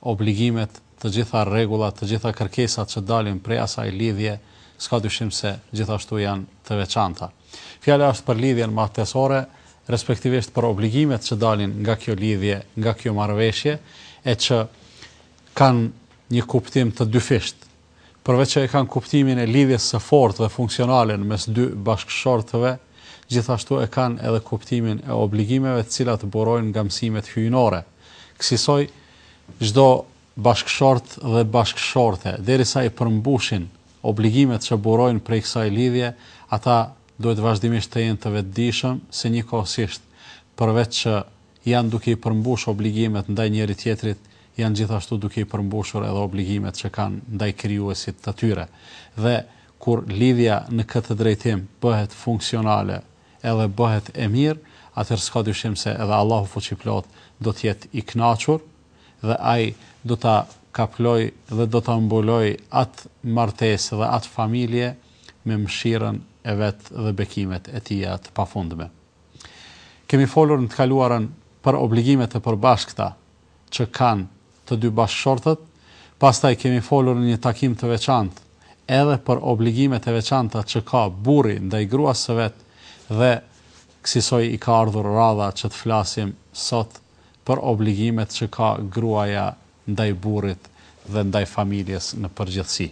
obligimet, të gjitha rregullat, të gjitha kërkesat që dalin prej asaj lidhje, s'ka dyshim se gjithashtu janë të veçanta. Fjala është për lidhjen martesore, respektivisht për obligimet që dalin nga kjo lidhje, nga kjo marrëveshje, e që kanë një kuptim të dyfishtë, Përveç që e kanë kuptimin e lidhjes së fortë dhe funksionale në mes dy bashkëshortëve, gjithashtu e kanë edhe kuptimin e obligimeve të cilat burojnë nga mësimet hyjnore. Kësisoj, çdo bashkëshort dhe bashkëshorte, derisa i përmbushin obligimet që burojnë prej kësaj lidhje, ata duhet vazhdimisht të jenë të vetëdijshëm se njëkohësisht, përveç që janë duke i përmbush obligimet ndaj njëri-tjetrit, janë gjithashtu duke i përmbushur edhe obligimet që kanë ndaj krijuesit të tyre. Dhe, kur lidhja në këtë drejtim bëhet funksionale edhe bëhet e mirë, atëherë s'ka dyshim se edhe Allahu Fuqiplotë do të jetë i kënaqur dhe Ai do ta kaplojë dhe do ta mbulojë atë martesë dhe atë familje me mëshirën e Vet dhe bekimet e Tija të pafundme. Kemi folur në të kaluarën për obligimet e përbashkëta që kanë të dy bashkëshortët, pastaj kemi folur në një takim të veçantë edhe për obligimet e veçanta që ka burri ndaj gruas së vet dhe kësisoj i ka ardhur radha që të flasim sot për obligimet që ka gruaja ndaj burrit dhe ndaj familjes në përgjithësi.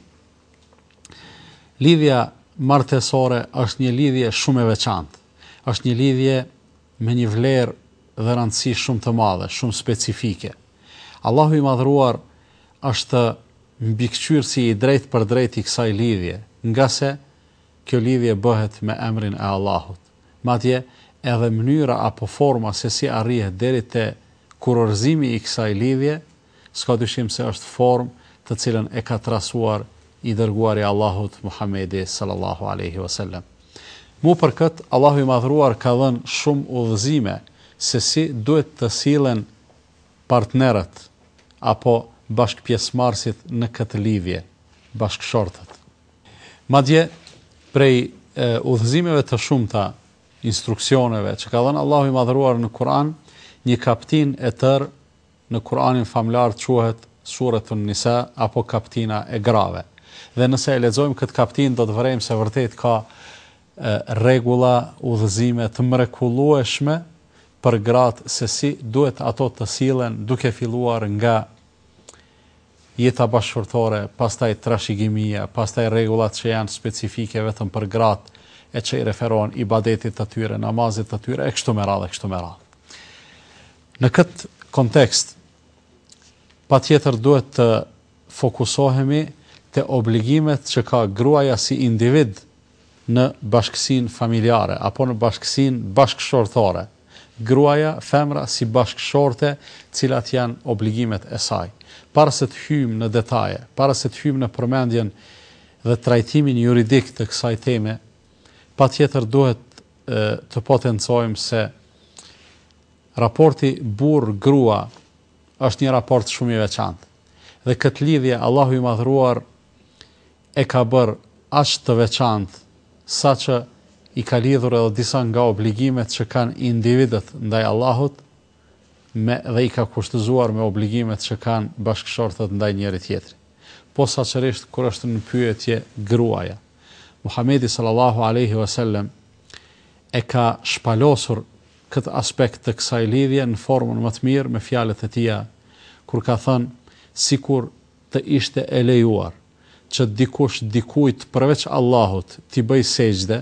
Lidhja martesore është një lidhje shumë e veçantë. Është një lidhje me një vlerë dhe rëndësi shumë të madhe, shumë specifike. Allahu i Madhëruar është mbikëqyrësi i drejtpërdrejtë i kësaj lidhje, ngase kjo lidhje bëhet me emrin e Allahut. Madje, edhe mënyra apo forma se si arrihet deri te kurorëzimi i kësaj lidhje, S'ka dyshim se është formë të cilën e ka trasuar i Dërguari i Allahut, Muhamedi sallallahu alejhi ve selem. Mu për këtë, Allahu i Madhëruar ka dhënë shumë udhëzime se si duhet të sillen partnerët apo bashkëpjesëmarrësit në këtë lidhje, bashkëshortët. Madje, prej udhëzimeve të shumta, instruksioneve që ka dhënë Allahu i Madhëruar në Kur'an, një kaptinë e tërë Në Kur'anin famëlartë quhet Suretun Nisa apo Kaptina e Grave. Dhe nëse e lexojmë këtë kaptinë do të vërejmë se vërtet ka rregulla, udhëzime të mrekullueshme për gratë se si duhet ato të sillen duke filluar nga jeta bashkëshortore, pastaj trashëgimia, pastaj rregullat që janë specifike vetëm për gratë e që i referohen ibadetit të tyre, namazit të tyre e kështu me radhë e kështu me radhë. Në këtë kontekst, patjetër duhet të fokusohemi te obligimet që ka gruaja si individ në bashkësinë familjare apo në bashkësinë bashkëshortore. Gruaja, femra si bashkëshorte, cilat janë obligimet e saj? Para se të hyjmë në detaje, para se të hyjmë në përmendjen dhe trajtimin juridik të kësaj teme, patjetër duhet të potencojmë se Raporti burrë grua është një raport shumë i veçantë dhe këtë lidhje Allahu i Madhëruar e ka bërë aq të veçantë saqë i ka lidhur edhe disa nga obligimet që kanë individët ndaj Allahut me dhe i ka kushtëzuar me obligimet që kanë bashkëshortët ndaj njëri tjetrit. Posaçërisht kur është në pyetje gruaja. Muhamedi sallallahu alaihi wasallam e ka shpalosur këtë aspekt të kësaj lidhje në formën më të mirë me fjalët e tija, kur ka thënë, Sikur të ishte e lejuar që dikush dikujt përveç Allahut t'i bëjë sexhde,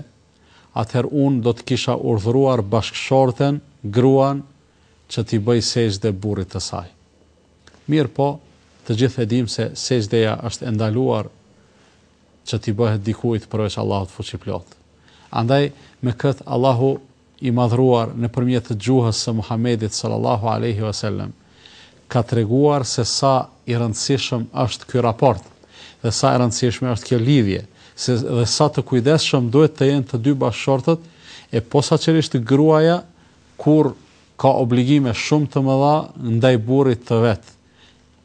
atëherë unë do të kisha urdhëruar bashkëshorten, gruan, që t'i bëjë sexhde burrit të saj. Mirëpo, të gjithë e dimë se sexhdeja është e ndaluar që t'i bëhet dikujt përveç Allahut Fuqiplotë. Andaj, me këtë, Allahu i madhëruar nëpërmjet gjuhës së Muhamedit sallallahu alejhi ve selem ka treguar se sa i rëndësishëm është ky raport dhe sa e rëndësishme është kjo lidhje, se dhe sa të kujdesshëm duhet të jenë të dy bashkëshortët e posaçërisht gruaja kur ka obligime shumë të mëdha ndaj burrit të vet,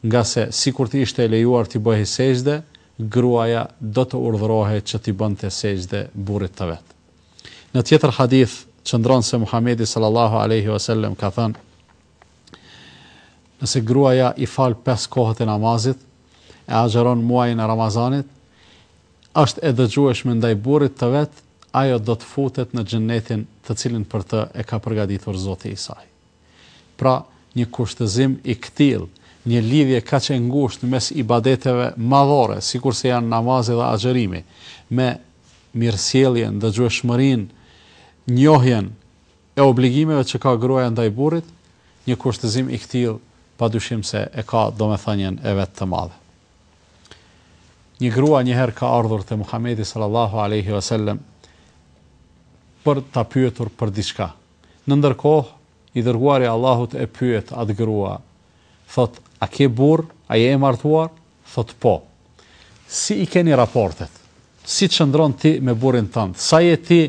ngase sikur të ishte e lejuar t'i bëhej sexhde, gruaja do të urdhërohej që t'i bënte sexhde burrit të vet. Në tjetër hadith qëndron se Muhamedi sallallahu alejhi ve sellem ka thënë, Nëse gruaja i fal pesë kohët e namazit, e agjëron muajin e Ramazanit, është e dëgjueshme ndaj burrit të vet, ajo do të futet në xhennetin të cilin për të e ka përgatitur Zoti i saj. Pra, një kushtëzim i këtillë, një lidhje kaq e ngushtë mes ibadeteve madhore, sikurse janë namazi dhe agjërimi, me mirësjelljen, dëgjueshmërinë, njohjen e obligimeve që ka gruaja ndaj burrit, një kushtëzim i këtillë padyshim se e ka domethënien e vet të madhe. Një grua një herë ka ardhur te Muhamedi sallallahu alejhi vesellem për ta pyetur për diçka. Në ndërkohë, i Dërguari i Allahut e pyet atë grua, thotë, A ke burrë, a je e martuar? Thotë, Po. Si i keni raportet? Si qëndron ti me burrin tënd? Sa je ti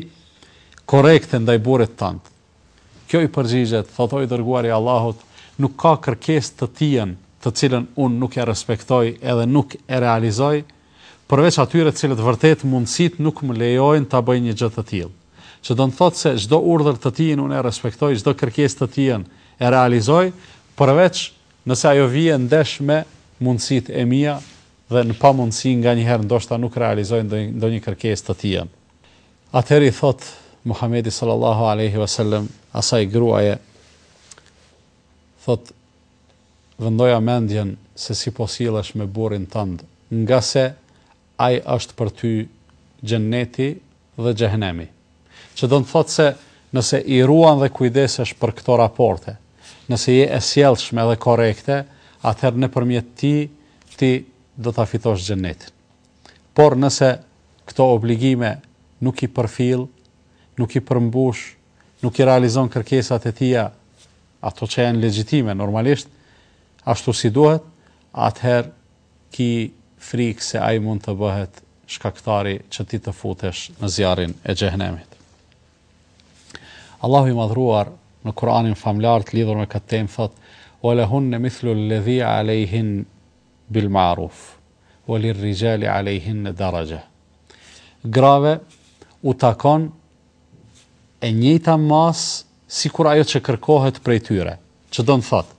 korrekte ndaj burrit tënd? Kjo i përgjigjet, thotë, O i Dërguari i Allahut, nuk ka kërkesë të tijën, të cilën unë nuk ia respektoj edhe nuk e realizoj, përveç atyre të cilat vërtet mundësitë nuk më lejojnë ta bëj një gjë të tillë. Që do të thotë se çdo urdhër të tijin unë e respektoj, çdo kërkesë të tijën e realizoj, përveç nëse ajo vie ndesh me mundësitë e mia dhe në pamundësi nganjëherë ndoshta nuk realizoj ndonjë kërkesë të tijën. Atëherë i thotë Muhamedi sallallahu alejhi ve sellem asaj gruaje, thotë, vendoja mendjen se si po sillesh me burrin tënd, ngase ai është për ty xhenneti dhe xhehenemi. Që do të thotë se nëse i ruan dhe kujdesesh për këto raporte, nëse je e sjellshme dhe korrekte, atëherë nëpërmjet tij ti do ta fitosh xhennetin. Por nëse këto obligime nuk i përfill, nuk i përmbush, nuk i realizon kërkesat e tija, ato që janë legjitime normalisht ashtu si duhet, atëherë ki frikë se ai mund të bëhet shkaktari që ti të futesh në zjarrin e xhehenemit. Allahu i Madhëruar në Kur'anin famlart lidhur me këtë temë thotë: "Wa lahunna mithlu alladhi 'alayhin bil ma'ruf wa lirrijali 'alayhin daraja." Grave u takon e njëjta masë sikur ajo që kërkohet prej tyre. Që do të thotë,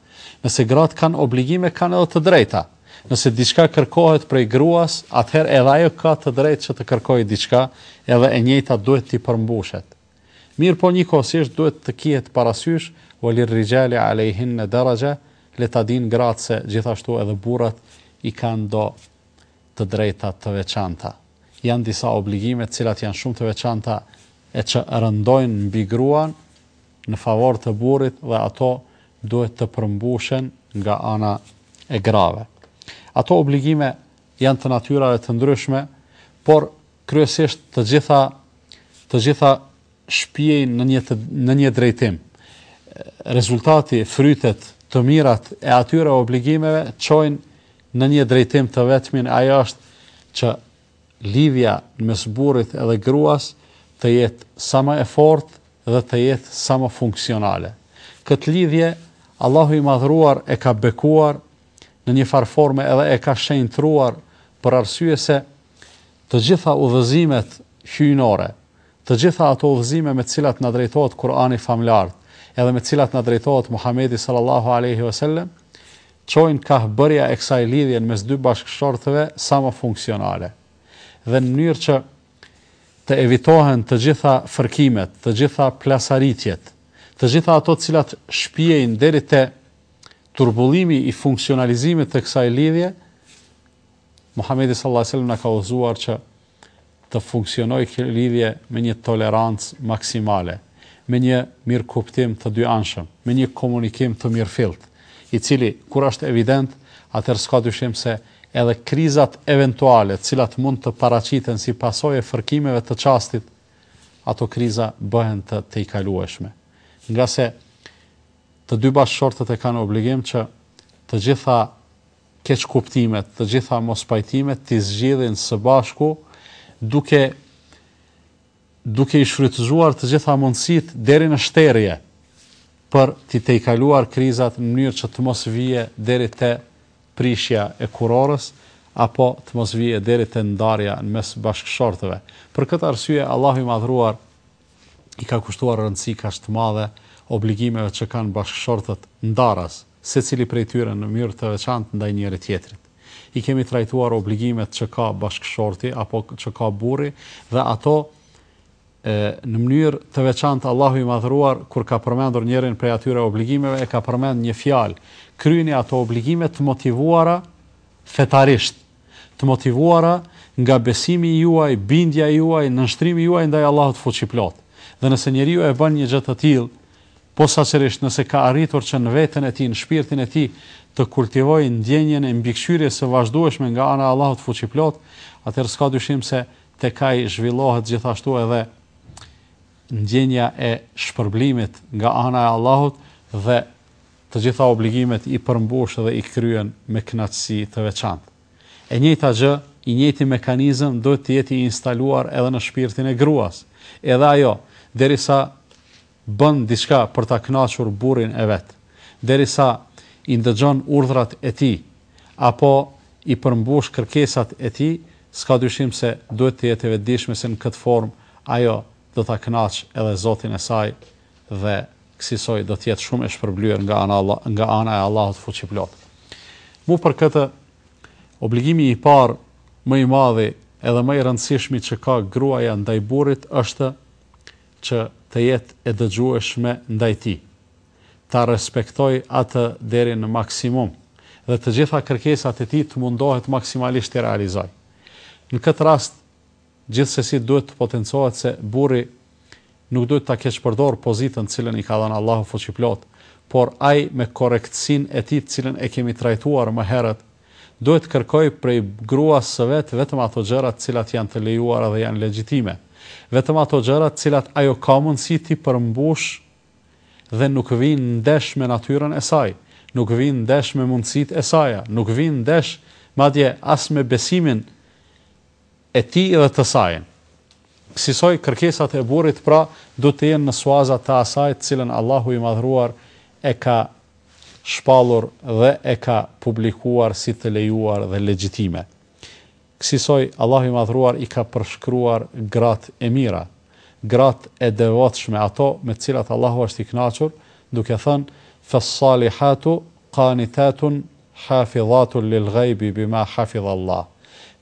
nëse gratë kanë obligime kanë edhe të drejta. Nëse diçka kërkohet prej gruas, atëherë edhe ajo ka të drejtë që të kërkojë diçka, edhe e njëjta duhet t'i përmbushet. Mirëpo njëkohësisht duhet të kihet parasysh, Walirrijali alejhinne daraja, le ta dinë gratë se gjithashtu edhe burrat i kanë do të drejta të veçanta. Janë disa obligime të cilat janë shumë të veçanta e që rëndojnë mbi gruan në favor të burrit dhe ato duhet të përmbushen nga ana e grave. Ato obligime janë të natyrave të ndryshme, por kryesisht të gjitha të gjitha shpjejnë në një në një drejtim. Rezultati, frytet, të mirat e atyre obligimeve çojnë në një drejtim të vetmin, ajo është që lidhja mes burrit edhe gruas të jetë sa më e fortë dhe të jetë sa më funksionale. Këtë lidhje Allahu i madhruar e ka bekuar në një farë forme edhe e ka shenjtruar për arsye se të gjitha udhëzimet hyjnore, Të gjitha ato udhëzime me cilat na drejtohet Kur'ani famëlartë edhe me cilat na drejtohet Muhamedi sallallahu alejhi ve sellem, çojnë kah bërja e kësaj lidhje në mes dy bashkëshortëve sa më funksionale dhe në mënyrë që të evitohen të gjitha fërkimet, të gjitha plasaritjet, të gjitha ato të cilat shpiejnë deri te turbullimi i funksionalizimit të kësaj lidhje, Muhamedi sallallâhu alejhi ve sellem na ka udhëzuar që të funksionojë kjo lidhje me një tolerancë maksimale, me një mirëkuptim të dyanshëm, me një komunikim të mirëfilltë, i cili kur është evident, atëherë s'ka dyshim se edhe krizat eventuale të cilat mund të paraqiten si pasojë e fërkimeve të çastit, ato kriza bëhen të tejkalueshme. Ngase të dy bashkëshortët e kanë obligim që të gjitha keqkuptimet, të gjitha mospajtimet t'i zgjidhin së bashku duke duke i shfrytëzuar të gjitha mundësitë deri në shterje për t'i tejkaluar krizat në mënyrë që të mos vijë deri te prishja e kurorës apo të mos vijë deri te ndarja në mes bashkëshortëve. Për këtë arsye Allahu i Madhëruar i ka kushtuar rëndësi kaq të madhe obligimeve që kanë bashkëshortët ndaras, secili prej tyre në mënyrë të veçantë ndaj njëri-tjetrit. I kemi trajtuar obligimet që ka bashkëshorti apo që ka burri dhe ato në mënyrë të veçantë Allahu i Madhëruar kur ka përmendur njërin prej atyre obligimeve e ka përmend një fjalë, kryeni ato obligime të motivuara fetarisht, Të motivuara nga besimi juaj, bindja juaj, nënshtrimi juaj ndaj Allahut fuqiplotë. Dhe nëse njeriu e bën një gjë të tillë, posaçërisht nëse ka arritur që në veten e tij, në shpirtin e tij të kultivojë ndjenjën e mbikëqyrjes së vazhdueshme nga ana e Allahut fuqiplotë, atëherë s'ka dyshim se tek ai zhvillohet gjithashtu edhe ndjenja e shpërblimit nga ana e Allahut dhe Të gjitha obligimet i përmbush dhe i kryen me kënaqësi të veçantë. E njëjta gjë, i njëjti mekanizëm duhet të jetë i instaluar edhe në shpirtin e gruas. Edhe ajo, derisa bën diçka për ta kënaqur burrin e vet, derisa i ndëgjon urdhrat e tij apo i përmbush kërkesat e tij, s'ka dyshim se duhet të jetë e vetëdijshme se në këtë formë ajo do ta kënaqë edhe Zotin e saj, dhe kësisoj do të jetë shumë e shpërblyer nga ana nga ana e Allahut Fuqiplotë. Mu për këtë obligimi i parë më i madhi edhe më i rëndësishmi që ka gruaja ndaj burrit është që të jetë e dëgjueshme ndaj tij. Ta respektojë atë deri në maksimum dhe të gjitha kërkesat e tij të mundohet maksimalisht t'i realizojë. Në këtë rast Gjithsesi duhet të potencohet se burri nuk duhet ta keqpërdorë pozitën të cilën i ka dhënë Allahu fuqiplotë, por ai me korrektësinë e tij të cilën e kemi trajtuar më herët, duhet të kërkojë prej gruas së vet vetëm ato gjëra të cilat janë të lejuara dhe janë legjitime, vetëm ato gjëra të cilat ajo ka mundësi t'i përmbushë dhe nuk vijnë ndesh me natyrën e saj, nuk vijnë ndesh me mundësitë e saja, nuk vijnë ndesh madje as me besimin e tij dhe të sajën. Kësisoj, kërkesat e burrit, pra, duhet të jenë në suaza të asaj të cilën Allahu i Madhëruar e ka shpallur dhe e ka publikuar si të lejuar dhe legjitime. Kësisoj, Allahu i Madhëruar i ka përshkruar gratë e mira, gratë e devotshme, ato me të cilat Allahu është i kënaqur, duke thënë, Fes-salihatu Qanitatun hafidhatun lil ghaibi bima hafidha Allah,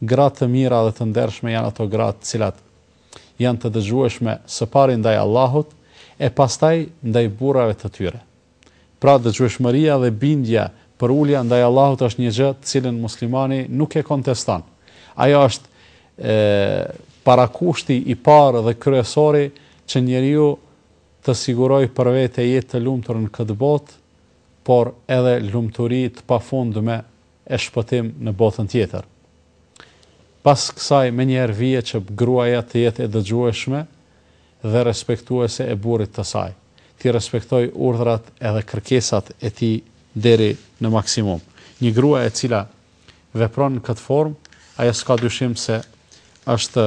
Gra të mira dhe të ndershme janë ato gra të cilat janë të dëgjueshme së pari ndaj Allahut e pastaj ndaj burrave të tyre. Pra dëgjueshmëria dhe bindja, përulja ndaj Allahut është një gjë të cilën muslimani nuk e konteston. Ajo është e parakushti i parë dhe kryesori që njeriu të sigurojë për vete jetë të lumtur në këtë botë por edhe lumturi të pafundme e shpëtim në botën tjetër. Pas kësaj menjëherë vije që gruaja të jetë e dëgjueshme dhe respektuese e burrit të saj, t'i respektojë urdhrat edhe kërkesat e tij deri në maksimum. Një grua e cila vepron në këtë formë, ajo s'ka dyshim se është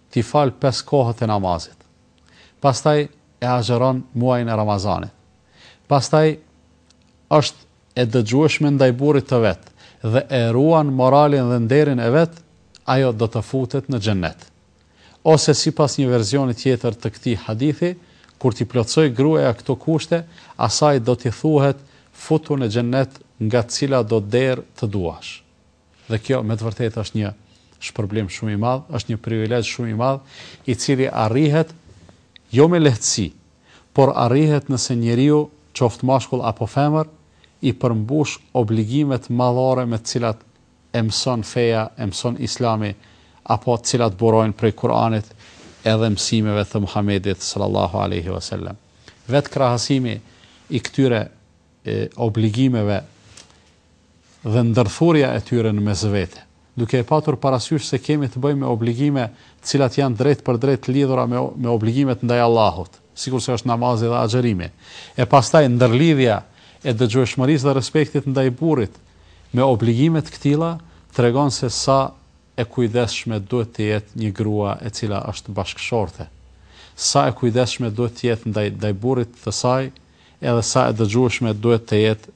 T'i falë pesë kohët e namazit. Pastaj e agjëron muajin e Ramazanit. Pastaj është e dëgjueshme ndaj burrit të vet dhe e ruan moralin dhe nderin e vet, ajo do të futet në xhennet. Ose sipas një versioni tjetër të këtij hadithi, kur t'i plotësojë gruaja këto kushte, asaj do t'i thuhet, futu në xhennet nga cilado derë të duash. Dhe kjo me të vërtetë është një shpërblim shumë i madh, është një privilegj shumë i madh, i cili arrihet jo me lehtësi, por arrihet nëse njeriu, qoftë mashkull apo femër, i përmbush obligimet madhore me të cilat e mëson feja, e mëson Islami, apo të cilat burojnë prej Kur'anit edhe mësimeve të Muhamedit sallallahu alaihi wasallam. Vetë krahasimi i këtyre e, obligimeve dhe ndërthurja e tyre në mes vete, duke e patur parasysh se kemi të bëjmë me obligime të cilat janë drejtpërdrejt të lidhura me me obligimet ndaj Allahut, sikurse është namazi dhe agjërimi. E pastaj ndërlidhja e dëgjueshmërisë dhe respektit ndaj burrit me obligime të këtilla tregon se sa e kujdesshme duhet të jetë një grua e cila është bashkëshorte, sa e kujdesshme duhet të jetë ndaj ndaj burrit të saj edhe sa e dëgjueshme duhet të jetë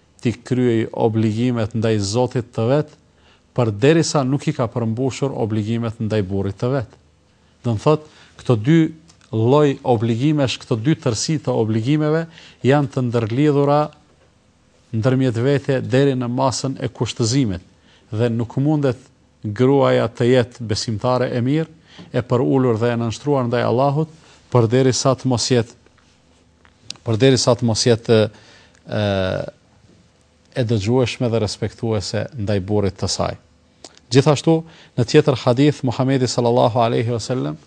t'i kryejë obligimet ndaj zotit të vet, përderisa nuk i ka përmbushur obligimet ndaj burrit të vet. Do të thotë, këto dy lloj obligimesh, këto dy tërësi të obligimeve janë të ndërlidhura ndërmjet vete deri në masën e kushtëzimit dhe nuk mundet gruaja të jetë besimtare e mirë, e përulur dhe e nënshtruar ndaj Allahut, përderisa të mos jetë përderisa të mos jetë e e dëgjueshme dhe respektuese ndaj burrit të saj. Gjithashtu, në tjetër hadith Muhamedi sallallahu alaihi wasallam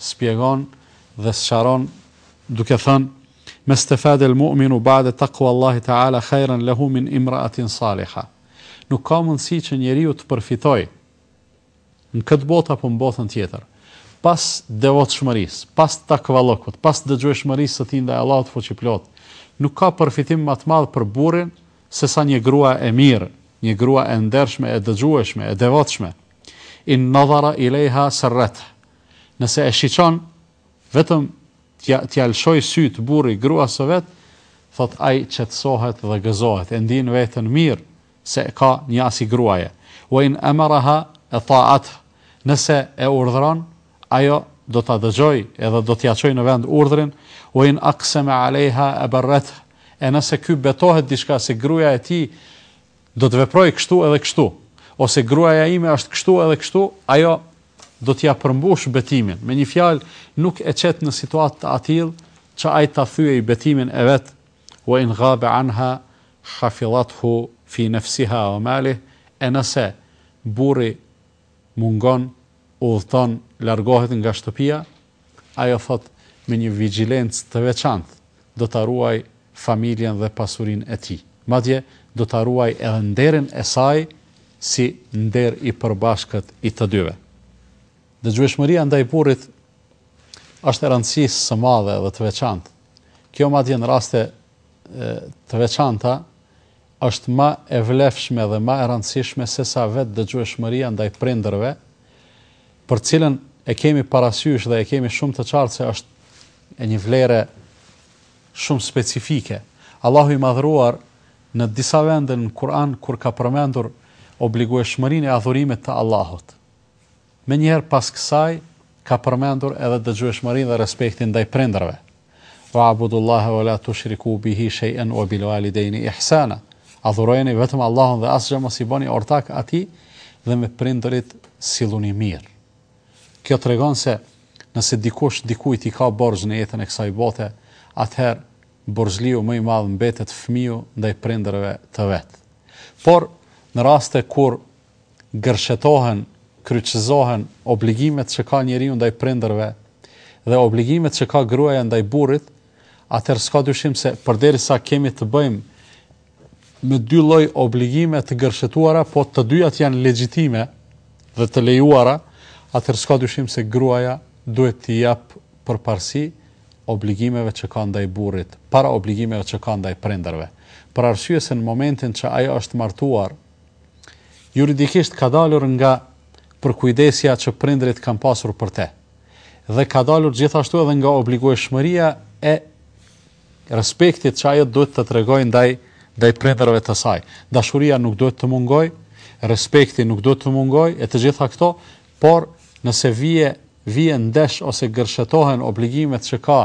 spjegon dhe sqaron duke thënë Mestefade el mu'minu ba'de takua Allahi ta'ala khajran lehu min imraatin saliha. Nuk ka mundësi që njeriu të përfitojë Në këtë botë apo në botën tjetër. Pas devotshmërisë, pas takvallukut, pas dëgjueshmërisë së tij ndaj Allahut Fuqiplotë, nuk ka përfitim ma të madh për burrin sesa një grua e mirë, një grua e ndershme, e dëgjueshme, e devotshme. In nadhara ilejha serrethë. Nëse e shiqon, vetëm t'ja t'ja lëshojë sytë burri gruas së vet, thotë ai qetësohet dhe gëzohet, e ndien veten mirë, se ka një asi gruaje, wa in amaraha ata'ath, nëse e urdhëron, ajo do ta dëgjojë edhe do t'ia çojë në vend urdhrin, wa in aqsama 'alejha abarrath, e nëse ky betohet diçka se gruaja e tij do të veprojë kështu edhe kështu, ose gruaja ime është kështu edhe kështu, ajo do t'ia përmbushë betimin. Me një fjalë, nuk e qet në situatë të atillë që ai ta thyejë betimin e vet Wa in ghabe anha hafidhathu fi nafsiha wa malih, e nëse burri mungon, udhëton, largohet nga shtëpia, ajo thotë me një vigjilencë të veçantë do ta ruajë familjen dhe pasurinë e tij. Madje do ta ruajë edhe nderin e saj si nder i përbashkët i të dyve. Dëgjueshmëria ndaj burrit është e rëndësisë së madhe dhe të veçantë. Kjo madje në raste të veçanta është ma e vlefshme dhe ma e rëndësishme se sa vetë dëgjueshmëria ndaj prindërve, për cilën e kemi parasysh dhe e kemi shumë të qartë se është e një vlere shumë specifike. Allahu i madhruar në disa vende në Kur'an kur ka përmendur obligueshmërinë e adhurimit të Allahut. Menjëherë pas kësaj ka përmendur edhe dëgjueshmërinë dhe respektin ndaj prindërve, Wa'budullaha wa la tushrikuu bihi shay'an wa bil walidaini ihsana, Adhurojeni vetëm Allahun dhe asgjë mos i bëni ortak Atij dhe me prindërit silluni mirë. Kjo tregon se nëse dikush dikujt i ka borxh në jetën e kësaj bote, atëherë borxhliu më i madh mbetet fëmiu ndaj prindërve të vet. Por në raste kur gërshetohen, kryqëzohen obligimet që ka njeriu ndaj prindërve dhe obligimet që ka gruaja ndaj burrit, atëherë s'ka dyshim se përderisa kemi të bëjmë me dy lloj obligime të gërshetuara, po të dyjat janë legjitime dhe të lejuara, atëherë s'ka dyshim se gruaja duhet t'i jap përparësi obligimeve që ka ndaj burrit, para obligimeve që ka ndaj prindërve. Për arsye se në momentin që ajo është martuar Juridikisht ka dalur nga përkujdesja që prindërit kanë pasur për te dhe ka dalur gjithashtu edhe nga obligueshmëria e respektit që ajo duhet të tregojë ndaj ndaj prindërve të saj. Dashuria nuk duhet të mungojë, respekti nuk duhet të mungojë e të gjitha këto, por nëse vije vije ndesh ose gërshetohen obligimet që ka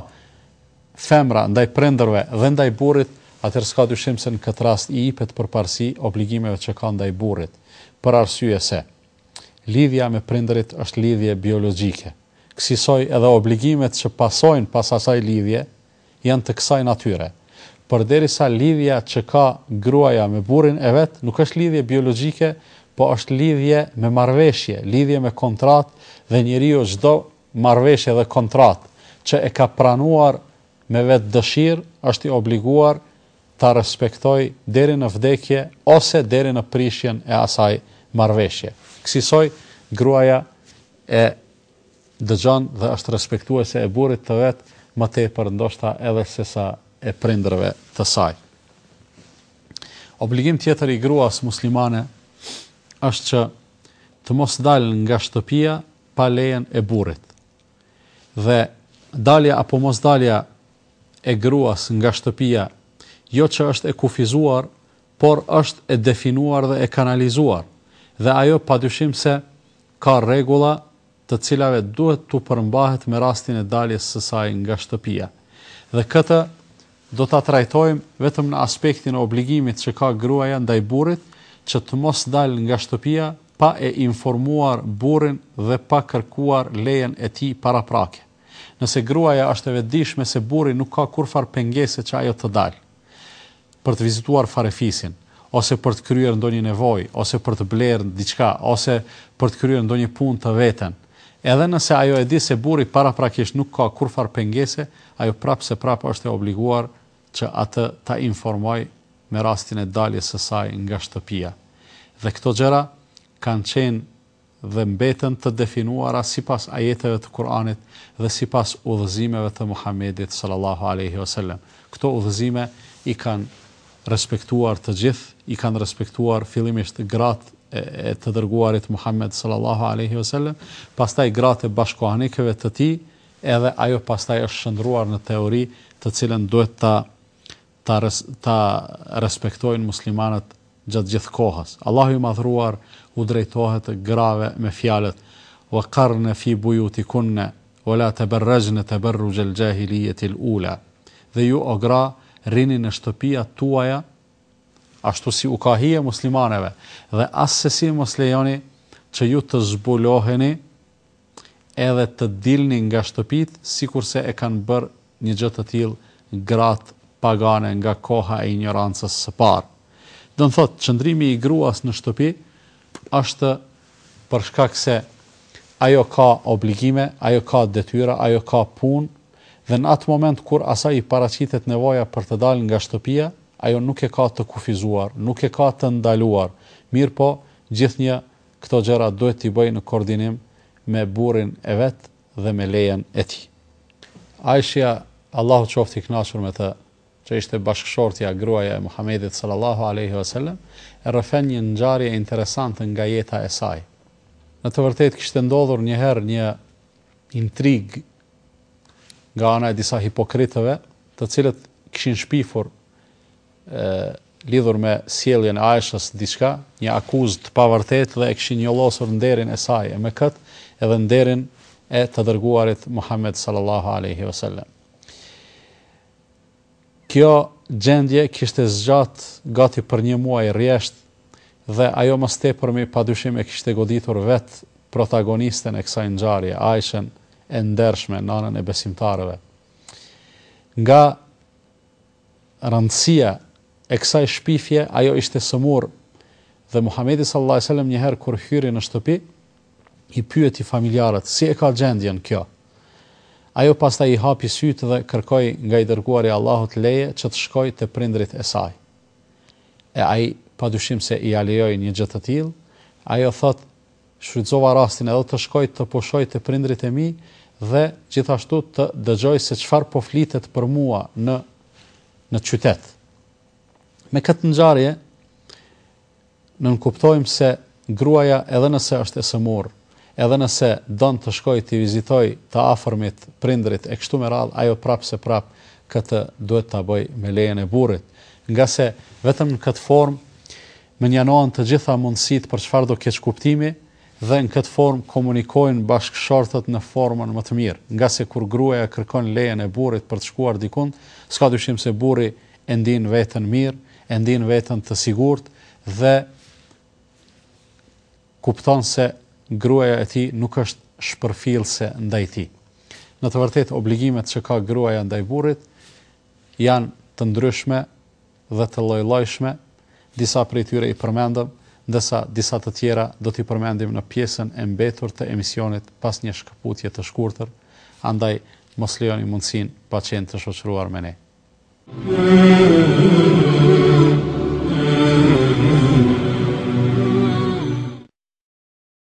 femra ndaj prindërve dhe ndaj burrit, atëherë s'ka dyshim se në këtë rast i jipet përparësi obligimeve që ka ndaj burrit, për arsye se lidhja me prindërit është lidhje biologjike. Kësisoj edhe obligimet që pasojnë pas asaj lidhje janë të kësaj natyre. Përderisa lidhja që ka gruaja me burrin e vet nuk është lidhje biologjike, po është lidhje me marrëveshje, lidhje me kontratë dhe njeriu çdo marrëveshje dhe kontratë që e ka pranuar me vetëdëshirë, është i obliguar ta respektojë deri në vdekje ose deri në prishjen e asaj marrëveshje. Kësisoj, gruaja e dëgjon dhe është respektuese e burrit të vet më tepër ndoshta edhe sesa e prindërve të saj. Obligim tjetër i gruas muslimane është që të mos dalë nga shtëpia pa lejen e burrit. Dhe dalja apo mos dalja e gruas nga shtëpia, jo që është e kufizuar, por është e definuar dhe e kanalizuar. Dhe ajo pa dyshim se ka rregulla të cilave duhet t'u përmbahet me rastin e daljes së saj nga shtëpia. Dhe këtë Do ta trajtojmë vetëm në aspektin e obligimit që ka gruaja ndaj burrit që të mos dalë nga shtëpia pa e informuar burrin dhe pa kërkuar lejen e tij paraprake. Nëse gruaja është e vetëdijshme se burri nuk ka kurrfarë pengese që ajo të dalë për të vizituar farefisin, ose për të kryer ndonjë nevojë, ose për të blerë diçka, ose për të kryer ndonjë punë të veten, Edhe nëse ajo e di se burri paraprakisht nuk ka kurrfarë pengese, ajo prapë se prapë është e obliguar që atë ta informojë me rastin e daljes së saj nga shtëpia. Dhe këto gjëra kanë qenë dhe mbeten të definuara sipas ajeteve të Kur'anit dhe sipas udhëzimeve të Muhamedit, sallallahu alejhi ve sellem. Këto udhëzime i kanë. respektuar të gjithë, i kanë respektuar fillimisht gratë e të Dërguarit Muhammed sallallahu alejhi ve sellem, pastaj gratë e bashkohanikëve të tij, edhe ajo pastaj është shndërruar në teori të cilën duhet ta ta ta respektojnë muslimanët gjatë gjithë kohës. Allahu i Madhëruar u drejtohet grave me fjalët: "Wa qarna fi buyutikunna", Wa la tabarrajna tabarrujal jahiliyyatil ula, dhe ju o gra rrini në shtëpitë tuaja ashtu si u ka hije muslimaneve, dhe assesi mos lejoni që ju të zbuloheni edhe të dilni nga shtëpitë sikurse e kanë bërë Një gjë të tillë gratë pagane nga koha e injorancës së parë. Do të thotë qëndrimi i gruas në shtëpi është për shkak se ajo ka obligime, ajo ka detyra, ajo ka punë dhe në atë moment kur asaj i paraqitet nevoja për të dalë nga shtëpia, ajo nuk e ka të kufizuar, nuk e ka të ndaluar, mirëpo gjithnjë këto gjëra duhet t'i bëjë në koordinim me burrin e vet dhe me lejen e tij. Aishja, Allahu qoftë i kënaqur me të, që ishte bashkëshortja, gruaja e Muhamedit sallallahu alaihi wasallam, e rrëfen një ngjarje interesante nga jeta e saj. Në të vërtetë kishte ndodhur një herë një intrigë nga ana e disa hipokritëve, të cilët kishin shpifur lidhur me sjelljen e Aishës diçka, një akuzë të pavërtetë dhe e kishin njollosur nderin e saj e me këtë edhe nderin e të dërguarit Muhamed sallallahu alejhi ve sellem. Kjo gjendje kishte zgjat gati për një muaj rresht dhe ajo më së tepërmi padyshim e kishte goditur vet protagonisten e kësaj ngjarje, Aishën e ndershme, nënën e besimtarëve. Nga rëndësia e kësaj shpifje, ajo ishte sëmurë dhe Muhamedi sallallahu alejhi ve sellem një herë kur hyri në shtëpi, i pyeti familjarët si e ka gjendjen kjo. Ajo pastaj i hapi sytë dhe kërkoi nga i dërguari i Allahut leje që të shkojë te prindërit e saj. E ai padyshim se ia lejoi një gjë të tillë, ajo thotë, Shfrytëzova rastin edhe të shkoj të pushoj te prindërit e mi dhe gjithashtu të dëgjoj se çfarë po flitet për mua në në qytet. Me këtë ngjarje nënkuptojmë se gruaja edhe nëse është e sëmurë, edhe nëse don të shkojë të vizitojë të afërmit, prindërit e kështu me radhë, ajo prapë se prapë këtë duhet ta bëjë me lejen e burrit. Ngase vetëm në këtë formë mënjanohen të gjitha mundësitë për çfarëdo keqkuptimi dhe në këtë formë komunikojnë bashkëshortët në formën më të mirë, ngase kur gruaja kërkon lejen e burrit për të shkuar dikund, s'ka dyshim se burri e ndien veten mirë, e ndien veten të sigurt dhe kupton se gruaja e tij nuk është shpërfillëse ndaj tij. Në të vërtetë obligimet që ka gruaja ndaj burrit janë të ndryshme, dhe të llojllojshme, disa prej tyre i përmendëm, ndërsa disa të tjera do t'i përmendim në pjesën e mbetur të emisionit pas një shkëputje të shkurtër, andaj mos lejoni mundësinë pa qenë të shoqëruar me ne.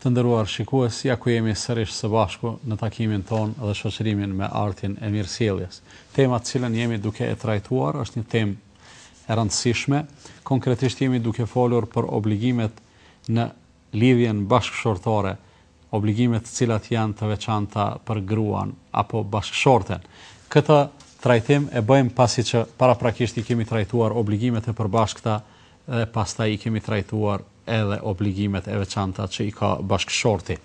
Të nderuar shikues, ja ku jemi sërish së bashku në takimin tonë dhe shoqërimin me artin e mirësjelljes. Tema të cilën jemi duke e trajtuar është një temë e rëndësishme, konkretisht jemi duke folur për obligimet në lidhjen bashkëshortore, obligimet të cilat janë të veçanta për gruan apo bashkëshorten. Këtë trajtim e bëjmë pasi që paraprakisht i kemi trajtuar obligimet e përbashkëta dhe pastaj i kemi trajtuar edhe obligimet e veçanta që i ka bashkëshorti.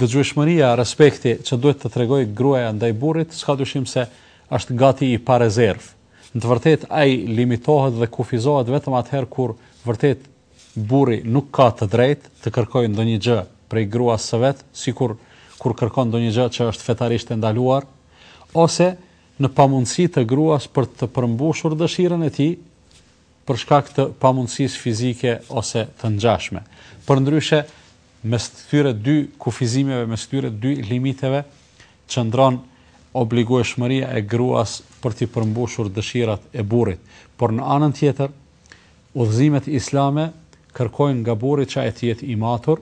Dëgjueshmëria, respekti që duhet të tregojë gruaja ndaj burrit, s'ka dyshim se është gati i parezervë. Në të vërtetë, ai limitohet dhe kufizohet vetëm atëherë kur vërtet burri nuk ka të drejtë të kërkojë ndonjë gjë prej gruas së vet, sikur kur kërkon ndonjë gjë që është fetarisht e ndaluar, ose në pamundësi të gruas për të përmbushur dëshirën e tij, për shkak të pamundësisë fizike ose të ngjashme. Përndryshe, mes këtyre dy kufizimeve, mes këtyre dy limiteve, qëndron obligueshmëria e gruas për t'i përmbushur dëshirat e burrit. Por në anën tjetër, udhëzimet islame kërkojnë nga burri që ai të jetë i matur,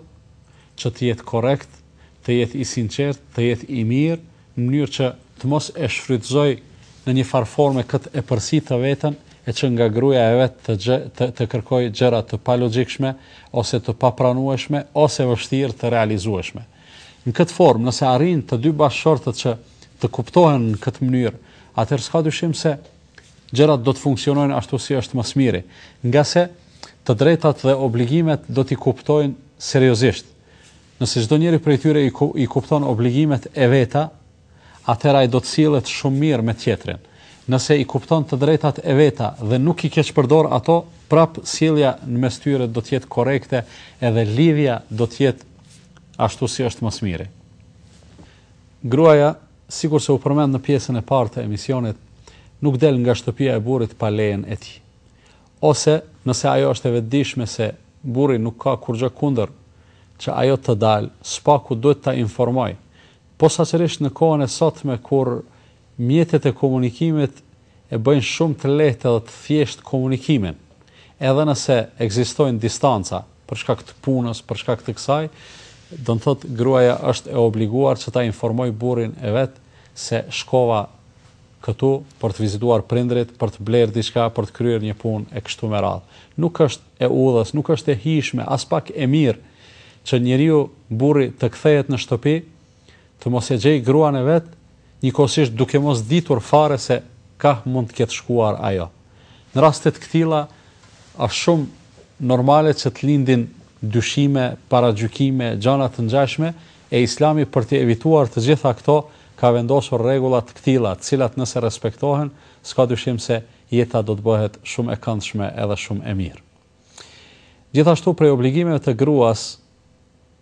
që të jetë korrekt, të jetë i sinqertë, të jetë i mirë, në mënyrë që të mos e shfrytëzojë në një farë forme këtë epërsi të vetën e që nga gruaja e vet të gjë, të, të kërkojë gjëra të palogjikshme ose të papranueshme ose vështirë të realizueshme. Në këtë formë, nëse arrijnë të dy bashkëshortët që të kuptohen në këtë mënyrë, atëherë s'ka dyshim se gjërat do të funksionojnë ashtu si është më së miri, ngase të drejtat dhe obligimet do t'i kuptojnë seriozisht. Nëse çdonjëri prej tyre i kupton obligimet e veta, atëherë ai do të sillet shumë mirë me tjetrin. Nëse i kupton të drejtat e veta dhe nuk i keqpërdor ato, prapë sjellja në mes tyre do të jetë korrekte edhe lidhja do të jetë ashtu si është më së miri. Gruaja, sikurse u përmend në pjesën e parë të emisionit, nuk del nga shtëpia e burrit pa lejen e tij. Ose, nëse ajo është e vetëdijshme se burri nuk ka kurrgja kundër që ajo të dalë, së paku duhet ta informojë, posaçërisht në kohën e sotme kur mjetet e komunikimit e bëjnë shumë të lehtë dhe të thjeshtë komunikimin, edhe nëse ekzistojnë distanca për shkak të punës, për shkak të kësaj, do të thotë gruaja është e obliguar që ta informojë burrin e vet se shkova këtu për të vizituar prindërit, për të blerë diçka, për të kryer një punë e kështu me radhë. Nuk është e udhës, nuk është e hijshme, aspak e mirë që njeriu, burri të kthehet në shtëpi, të mos e gjejë gruan e vet, njëkohësisht duke mos ditur fare se kah mund të ketë shkuar ajo. Në raste të këtilla është shumë normale që të lindin dyshime, paragjykime, gjana të ngjashme, E Islami për t'i evituar të gjitha këto ka vendosur rregulla të këtilla, të cilat nëse respektohen, s'ka dyshim se jeta do të bëhet shumë e këndshme edhe shumë e mirë. Gjithashtu prej obligimeve të gruas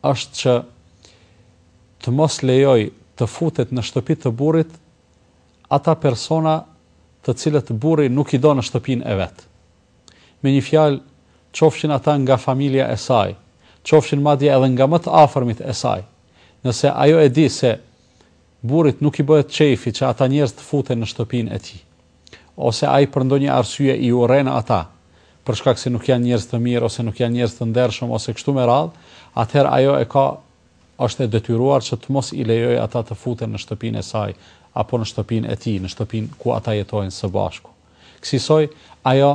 është që të mos lejojë të futet në shtëpi të burrit ata persona të cilët burri nuk i do në shtëpinë e vet. Me një fjalë, qofshin ata nga familja e saj, qofshin madje edhe nga më të afërmit e saj. Nëse ajo e di se burrit nuk i bëhet qejfi që ata njerëz të futen në shtëpinë e tij, ose ai për ndonjë arsye i urren ata, për shkak se nuk janë njerëz të mirë ose nuk janë njerëz të ndershëm ose kështu me radhë, atëherë ajo e ka është e detyruar që të mos i lejojë ata të futen në shtëpinë e saj apo në shtëpinë e tij, në shtëpinë ku ata jetojnë së bashku. Kësisoj, ajo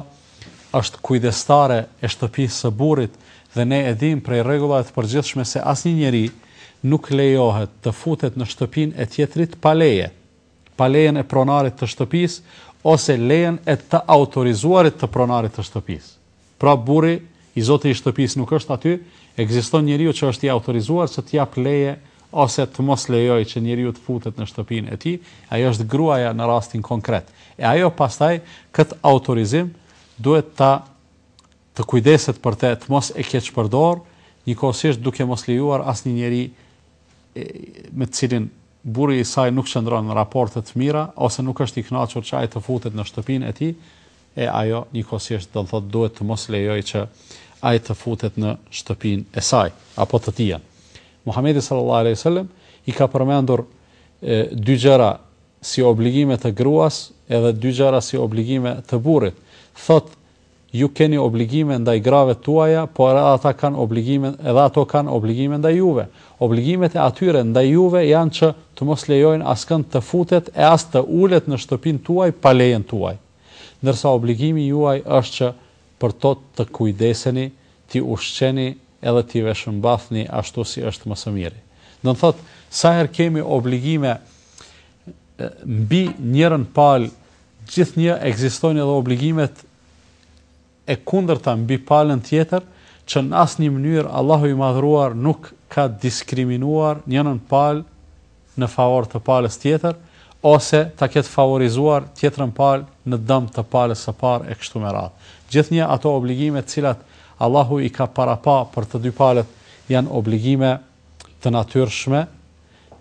është kujdestare e shtëpisë së burrit dhe ne e dimë prej rregullave të përgjithshme se asnjë njeri nuk lejohet të futet në shtëpinë e tjetrit pa leje, pa lejen e pronarit të shtëpisë ose lejen e të autorizuarit të pronarit të shtëpisë. Pra burri i zoti i shtëpisë nuk është aty, ekziston njeriu që është i autorizuar që të japë leje ose të mos lejojë që njeriu të futet në shtëpinë e tij, ajo është gruaja në rastin konkret. E ajo pastaj këtë autorizim duhet ta të kujdeset për të, të mos e keqpërdorë, njëkohësisht duke mos lejuar asnjë njeri me të cilin burri i saj nuk qëndron në raporte të mira ose nuk është i kënaqur që ai të futet në shtëpinë e tij, e ajo njëkohësisht do të thotë duhet të mos lejojë që ai të futet në shtëpinë e saj apo të tijën. Muhamedi sallallahu alejhi wasallam i ka përmendur dy gjëra si obligime të gruas edhe dy gjëra si obligime të burrit. Thotë Ju keni obligime ndaj grave tuaja, por edhe ata kanë obligime, edhe ato kanë obligime ndaj juve. Obligimet e atyre ndaj juve janë që të mos lejojnë askënd të futet e as të ulet në shtëpinë tuaj pa lejen tuaj. Ndërsa obligimi juaj është që për to të kujdeseni, t'i ushqeni edhe t'i veshmbathni ashtu si është më së miri. Do të thotë, sa herë kemi obligime mbi njërën palë Gjithnjë ekzistojnë edhe obligimet e kundërta mbi palën tjetër, që në asnjë mënyrë Allahu i Madhëruar nuk ka diskriminuar njërën palë në favor të palës tjetër, ose ta ketë favorizuar tjetrën palë në dëm të palës së parë e kështu me radhë. Gjithnjë ato obligime të cilat Allahu i ka parapa për të dy palët janë obligime të natyrshme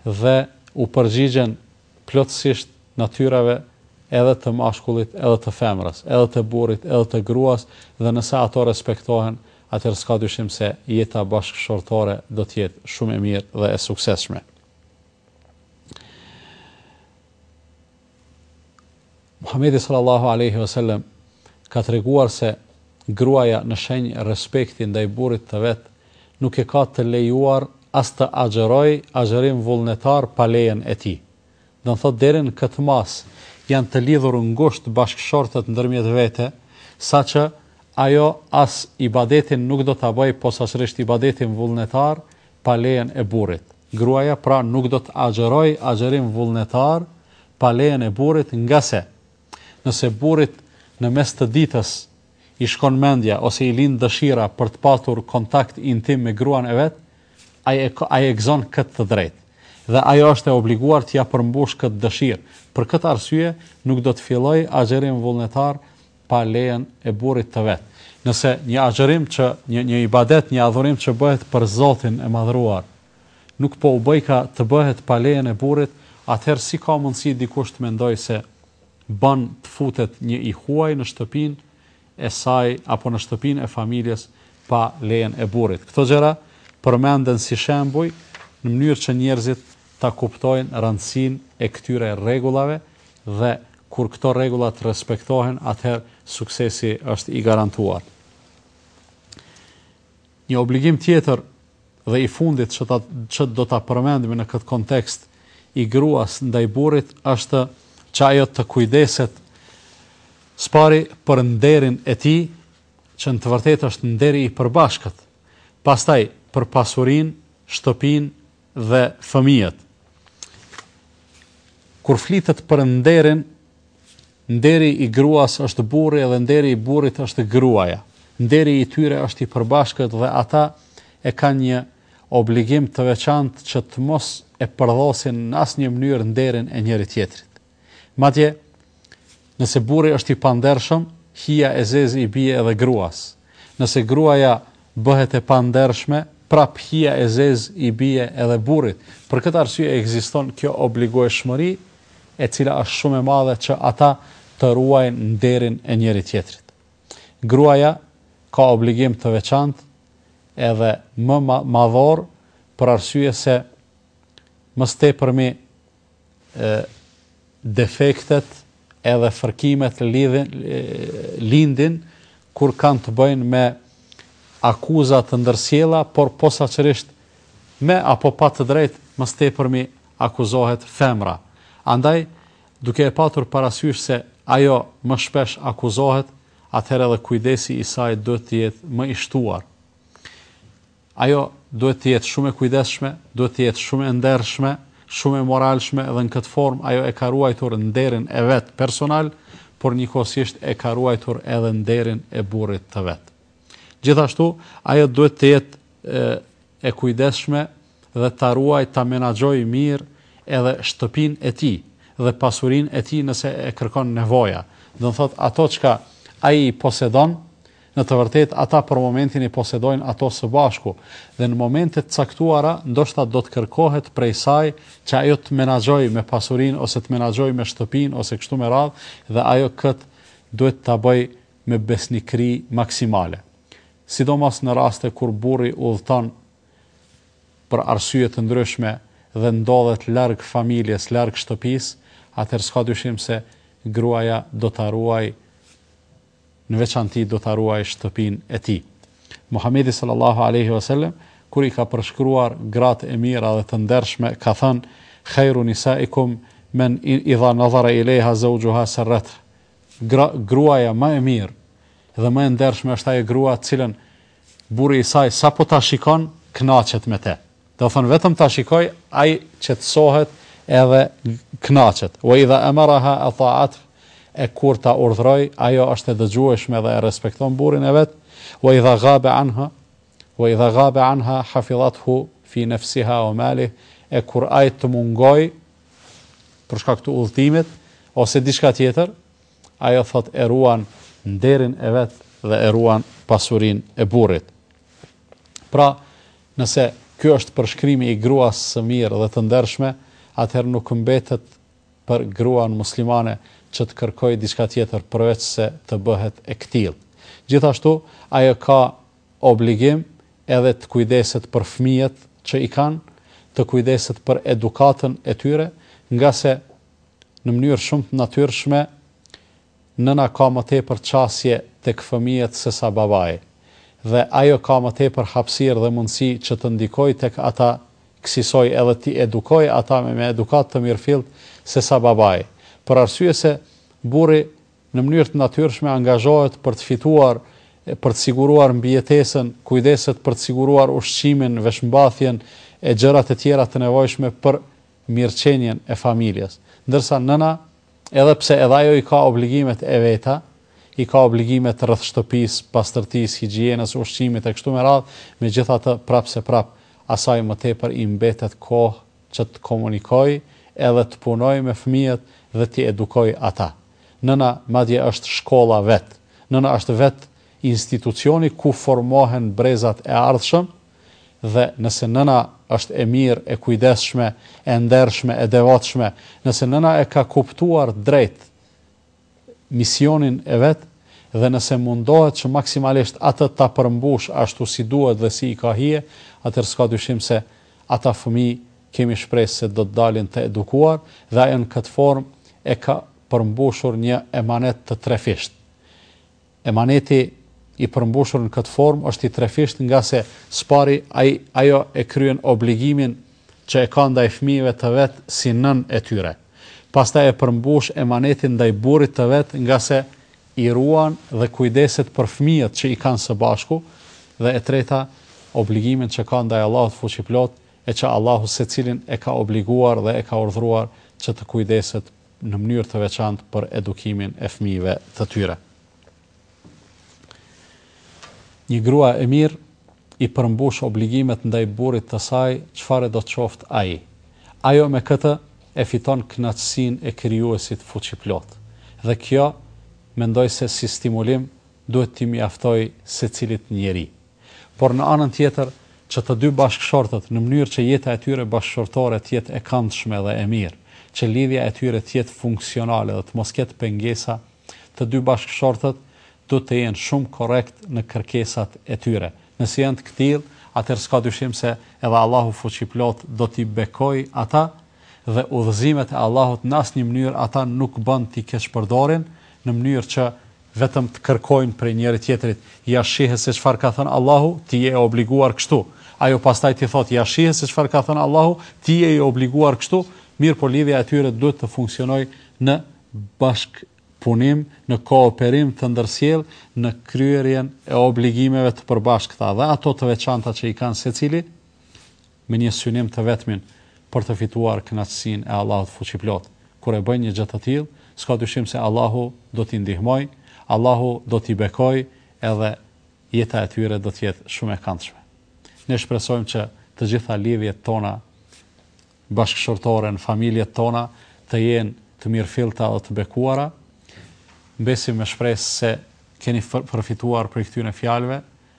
dhe u përgjigjen plotësisht natyrave edhe të mashkullit edhe të femrës, edhe të burrit edhe të gruas dhe nëse ato respektohen, atëherë s'ka dyshim se jeta bashkëshortore do të jetë shumë e mirë dhe e suksesshme. Muhamedi sallallahu alejhi ve selem ka treguar se gruaja në shenjë respekti ndaj burrit të vet nuk e ka të lejuar as të agjërojë agjërim vullnetar pa lejen e tij. Do të thotë deri në këtë masë janë të lidhur ngushtë bashkëshortët ndërmjet vete, saqë ajo as ibadetin nuk do ta bëjë, posaçërisht ibadetin vullnetar, pa lejen e burrit. Gruaja pra nuk do të agjërojë agjërim vullnetar pa lejen e burrit ngase nëse burrit në mes të ditës i shkon mendja ose i lind dëshira për të patur kontakt intim me gruan e vet, ai, ai e gëzon këtë të drejtë dhe ajo është e obliguar t'ia përmbushë këtë dëshirë. Për këtë arsye nuk do të fillojë agjërim vullnetar pa lejen e burrit të vet. Nëse një agjërim që, një një ibadet, një adhurim që bëhet për Zotin e Madhëruar, nuk po u bëjka të bëhet pa lejen e burrit, atëherë si ka mundësi dikush të mendojë se bën të futet një i huaj në shtëpinë e saj apo në shtëpinë e familjes pa lejen e burrit. Këto gjëra përmenden si shembuj në mënyrë që njerëzit ta kuptojnë rëndësinë e këtyre rregullave dhe kur këto rregulla të respektohen atëherë suksesi është i garantuar. Një obligim tjetër dhe i fundit që ta që do ta përmendim në këtë kontekst i gruas ndaj burrit është që ajo të kujdeset së pari për nderin e tij, që në të vërtetë është nderi i përbashkët. Pastaj për pasurinë, shtëpinë, dhe fëmijët. Kur flitet për nderin, nderi i gruas është burri dhe nderi i burrit është gruaja. Nderi i tyre është i përbashkët dhe ata e kanë një obligim të veçantë që të mos e përdhosin në asnjë mënyrë nderin e njëri tjetrit. Madje, nëse burri është i pandershëm, hija e zezë i bie edhe gruas. Nëse gruaja bëhet e pandershme, prapë hija e zezë i bie edhe burrit. Për këtë arsye ekziston kjo obligueshmëri, e cila është shumë e madhe që ata të ruajnë nderin e njëri-tjetrit. Gruaja ka obligim të veçantë edhe më madhor për arsye se më së tepërmi defektet edhe fërkimet lidhin, lindin kur kanë të bëjnë me akuza të ndërsjella, por posaçërisht me apo pa të drejtë, më së tepërmi akuzohet femra. Andaj, duke e patur parasysh se ajo më shpesh akuzohet, atëherë edhe kujdesi i saj duhet të jetë më i shtuar. Ajo duhet të jetë shumë e kujdesshme, duhet të jetë shumë e ndershme, shumë e moralshme dhe në këtë formë ajo e ka ruajtur nderin e vet personal, por njëkohësisht e ka ruajtur edhe nderin e burrit të vet. Gjithashtu, ajo duhet të jetë e, e kujdesshme dhe ta ruajë, ta menaxhojë mirë edhe shtëpinë e tij dhe pasurinë e tij nëse e kërkon nevoja. Do të thotë ato çka ai i posedon, Në të vërtetë, ata për momentin i posedojnë ato së bashku dhe në momente të caktuara ndoshta do të kërkohet prej saj që ajo të menaxhojë me pasurinë ose të menaxhojë me shtëpinë ose kështu me radhë dhe ajo këtë duhet ta bëjë me besnikëri maksimale. Sidomos në raste kur burri udhëton për arsye të ndryshme dhe ndodhet larg familjes, larg shtëpisë, atëherë s'ka dyshim se gruaja do ta ruajë në veçanti do ta ruajë shtëpinë e tij. Muhamedi sallallahu alejhi ve sellem kur i ka përshkruar gratë e mira dhe të ndershme ka thënë khairun nisaikum men idha nadhara ilejha zawjuha serrat. Gruaja më e mirë dhe më e ndershme është ajo grua të cilën burri i saj sapo ta shikon kënaqet me të. Do thënë vetëm ta shikojë ai qetësohet edhe kënaqet. Wa idha amaraha ata'at e kur ta urdhërojë ajo është e dëgjueshme dhe e respekton burrin e vet, wa idha ghabe anha wa idha ghabe anha hafidhathu fi nafsiha wa malih e kur ai të mungojë për shkak të udhëtimit ose diçka tjetër, ajo thotë e ruan nderin e vet dhe e ruan pasurinë e burrit. Pra, Nëse ky është përshkrimi i gruas së mirë dhe të ndershme, atëherë nuk mbetet për gruan muslimane që të kërkojë diçka tjetër përveçse të bëhet e këtillë. Gjithashtu, ajo ka obligim edhe të kujdeset për fëmijët që i kanë, të kujdeset për edukatën e tyre, ngase në mënyrë shumë të natyrshme Nëna ka më tepër qasje tek fëmijët sesa babai dhe ajo ka më tepër hapësirë dhe mundësi që të ndikojë tek ata kësisoj edhe t'i edukojë ata me edukatë të mirëfilltë sesa babai për arsye se burri në mënyrë të natyrshme angazhohet për të fituar për të siguruar mbijetesën kujdeset për të siguruar ushqimin veshmbathjen e gjërat e tjera të nevojshme për mirëqenien e familjes ndërsa nëna Edhe pse edhe ajo i ka obligimet e veta, i ka obligimet rreth shtëpisë, pastërtisë, higjienës, ushqimit e kështu me radhë, megjithatë prap se prap asaj më tepër i mbetet kohë që të komunikojë edhe të punojë me fëmijët dhe t'i edukojë ata. Nëna madje është shkolla vetë. Nëna është vetë institucioni ku formohen brezat e ardhshëm, dhe nëse nëna është e mirë, e kujdesshme, e ndershme, e devotshme, nëse nëna e ka kuptuar drejt misionin e vet dhe nëse mundohet që maksimalisht atë ta përmbushë ashtu si duhet dhe si i ka hije, atëherë s'ka dyshim se ata fëmijë kemi shpresë se do të dalin të edukuar dhe ajo në këtë formë e ka përmbushur një emanet të trefishtë. Emaneti i përmbushur në këtë formë është i trefishtë ngase së pari ai, ajo e kryen obligimin që e ka ndaj fëmijëve të vet si nënë e tyre. Pastaj e përmbush emanetin ndaj burrit të vet ngase i ruan dhe kujdeset për fëmijët që i kanë së bashku dhe e treta obligimin që ka ndaj Allahut Fuqiplotë e që Allahu secilin e ka obliguar dhe e ka urdhëruar që të kujdeset në mënyrë të veçantë për edukimin e fëmijëve të tyre. Një grua e mirë i përmbush obligimet ndaj burrit të saj, çfarëdo qoftë ai. Ajo me këtë e fiton kënaqësinë e krijuesit fuqiplotë. Dhe kjo, mendoj se si stimulim duhet t'i mjaftojë secilit njeri. Por në anën tjetër, që të dy bashkëshortët, në mënyrë që jeta e tyre bashkëshortore të jetë e këndshme dhe e mirë, që lidhja e tyre të jetë funksionale dhe të mos ketë pengesa, të dy bashkëshortët duhet të jenë shumë korrekt në kërkesat e tyre. Nëse janë të këtillë, atëherë s'ka dyshim se edhe Allahu Fuqiplot do t'i bekojë ata dhe udhëzimet e Allahut në asnjë mënyrë ata nuk bën t'i keqpërdorin, në mënyrë që vetëm të kërkojnë prej njëri tjetrit, ja shihe se çfarë ka thënë Allahu, ti je e obliguar kështu. Ajo pastaj t'i thotë, ja shihe se çfarë ka thënë Allahu, ti je i obliguar kështu, mirëpo lidhja e tyre duhet të funksionojë në bashkëpunim, në kooperim të ndërsjellë në kryerjen e obligimeve të përbashkëta dhe ato të veçanta që i kanë secili me një synim të vetmin për të fituar kënaqësinë e Allahut Fuqiplotë. Kur e bëjnë një gjë të tillë, s'ka dyshim se Allahu do t'i ndihmojë, Allahu do t'i bekojë edhe jeta e tyre do të jetë shumë e këndshme. Ne shpresojmë që të gjitha lidhjet tona bashkëshortore në familjet tona të jenë të mirëfillta dhe të bekuara. Mbesim me shpresë se keni përfituar prej këtyre fjalëve